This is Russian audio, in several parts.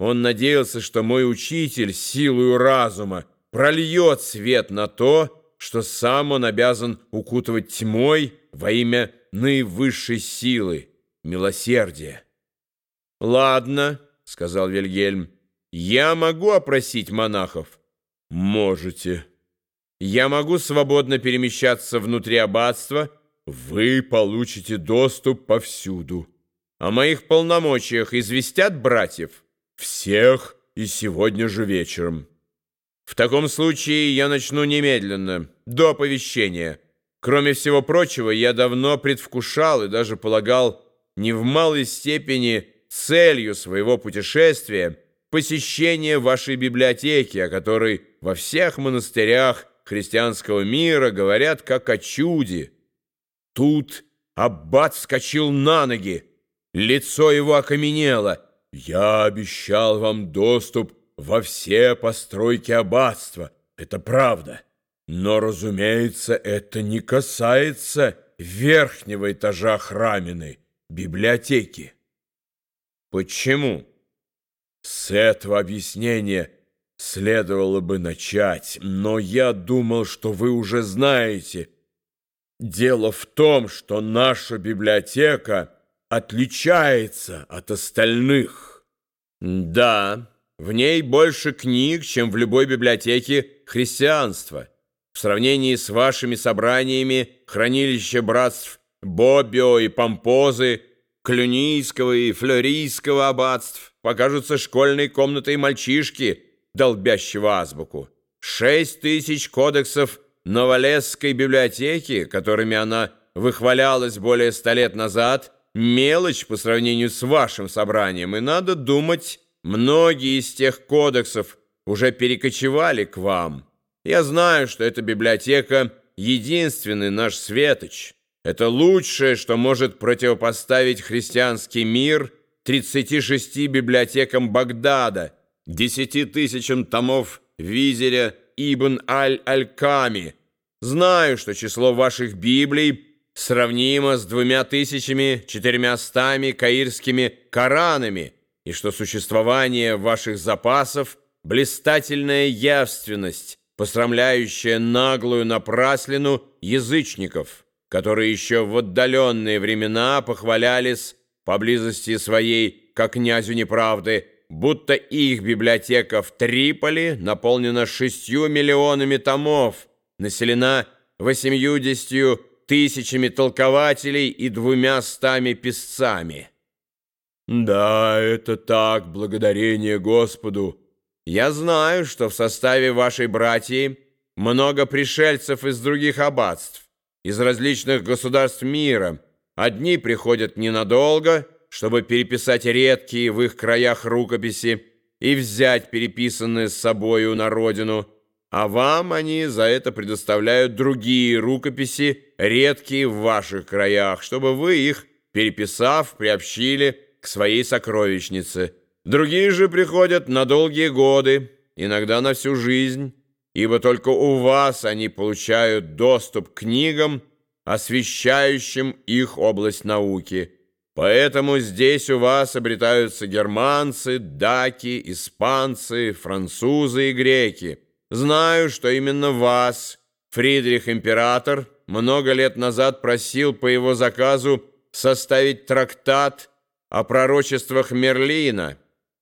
Он надеялся, что мой учитель силою разума прольет свет на то, что сам он обязан укутывать тьмой во имя наивысшей силы, милосердия. «Ладно», — сказал Вильгельм, — «я могу опросить монахов?» «Можете». «Я могу свободно перемещаться внутри аббатства?» «Вы получите доступ повсюду». «О моих полномочиях известят братьев?» «Всех и сегодня же вечером». «В таком случае я начну немедленно, до оповещения». Кроме всего прочего, я давно предвкушал и даже полагал не в малой степени целью своего путешествия посещение вашей библиотеки, о которой во всех монастырях христианского мира говорят как о чуде. Тут аббат вскочил на ноги, лицо его окаменело. «Я обещал вам доступ во все постройки аббатства, это правда». Но, разумеется, это не касается верхнего этажа храмины, библиотеки. Почему? С этого объяснения следовало бы начать, но я думал, что вы уже знаете. Дело в том, что наша библиотека отличается от остальных. Да, в ней больше книг, чем в любой библиотеке христианства. В сравнении с вашими собраниями хранилища братств Бобио и Помпозы, Клюнийского и Флорийского аббатств покажутся школьной комнатой мальчишки, долбящего азбуку. Шесть тысяч кодексов Новолесской библиотеки, которыми она выхвалялась более ста лет назад, мелочь по сравнению с вашим собранием, и надо думать, многие из тех кодексов уже перекочевали к вам». Я знаю, что эта библиотека — единственный наш светоч. Это лучшее, что может противопоставить христианский мир 36 библиотекам Багдада, 10 тысячам томов Визеря Ибн Аль-Аль-Ками. Знаю, что число ваших Библий сравнимо с двумя тысячами четырьмястами каирскими Коранами, и что существование ваших запасов — блистательная явственность, посрамляющая наглую напраслину язычников, которые еще в отдаленные времена похвалялись поблизости своей, как князю неправды, будто их библиотека в Триполи наполнена шестью миллионами томов, населена восемьюдесятью тысячами толкователей и двумя стами писцами. «Да, это так, благодарение Господу!» Я знаю, что в составе вашей братьи много пришельцев из других аббатств, из различных государств мира. Одни приходят ненадолго, чтобы переписать редкие в их краях рукописи и взять переписанные с собою на родину, а вам они за это предоставляют другие рукописи, редкие в ваших краях, чтобы вы их, переписав, приобщили к своей сокровищнице – Другие же приходят на долгие годы, иногда на всю жизнь, ибо только у вас они получают доступ к книгам, освещающим их область науки. Поэтому здесь у вас обретаются германцы, даки, испанцы, французы и греки. Знаю, что именно вас, Фридрих Император, много лет назад просил по его заказу составить трактат о пророчествах Мерлина,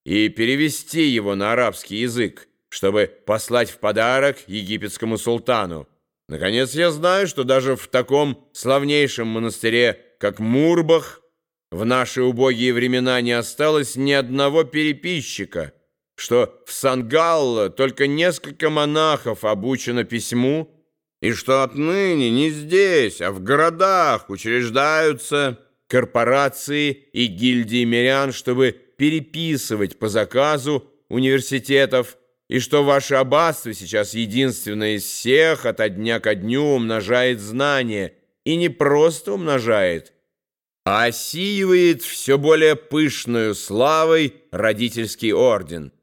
и перевести его на арабский язык, чтобы послать в подарок египетскому султану. Наконец, я знаю, что даже в таком славнейшем монастыре, как Мурбах, в наши убогие времена не осталось ни одного переписчика, что в Сан-Галло только несколько монахов обучено письму, и что отныне не здесь, а в городах учреждаются корпорации и гильдии мирян, чтобы переписывать по заказу университетов, и что ваше аббатство сейчас единственное из всех ото дня ко дню умножает знания, и не просто умножает, а осеивает все более пышную славой родительский орден –